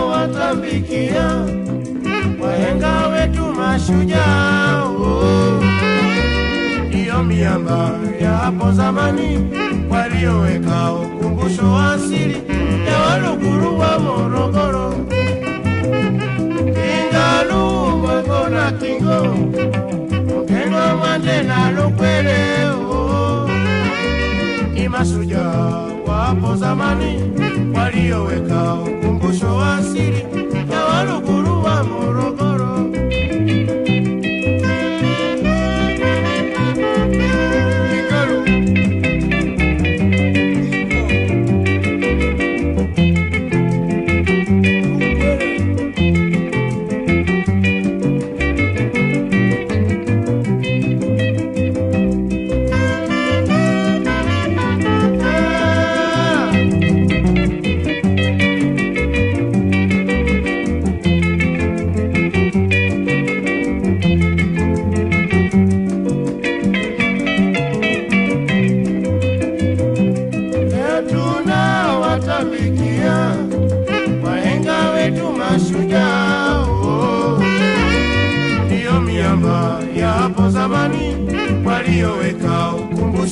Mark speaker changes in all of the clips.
Speaker 1: Tunawatambikia wahenga wetu mashujaa, ndiyo miamba ya hapo zamani walioweka ukumbusho wa asili ya Waluguru wa Morogoro, Kingalu, Mwango na Kingo, zamani walioweka ukumbusho wa asili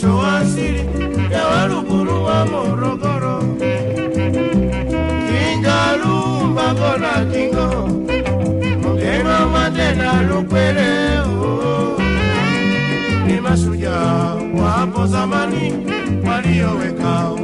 Speaker 1: ukumbusho wa asili ya Waluguru wa Morogoro, Kingalu, Mbago Kingo, Mgema, Mwande na Lukwele, oh. Ni mashujaa wa hapo zamani walioweka oh.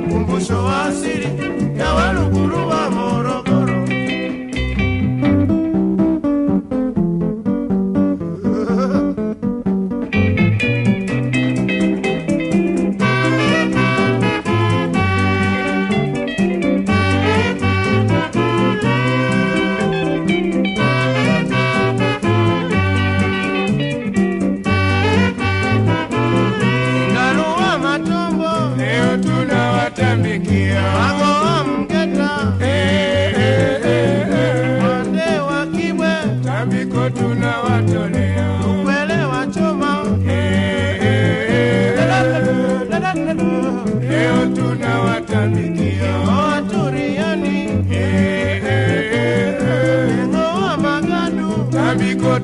Speaker 1: Mabiko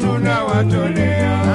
Speaker 1: watolea.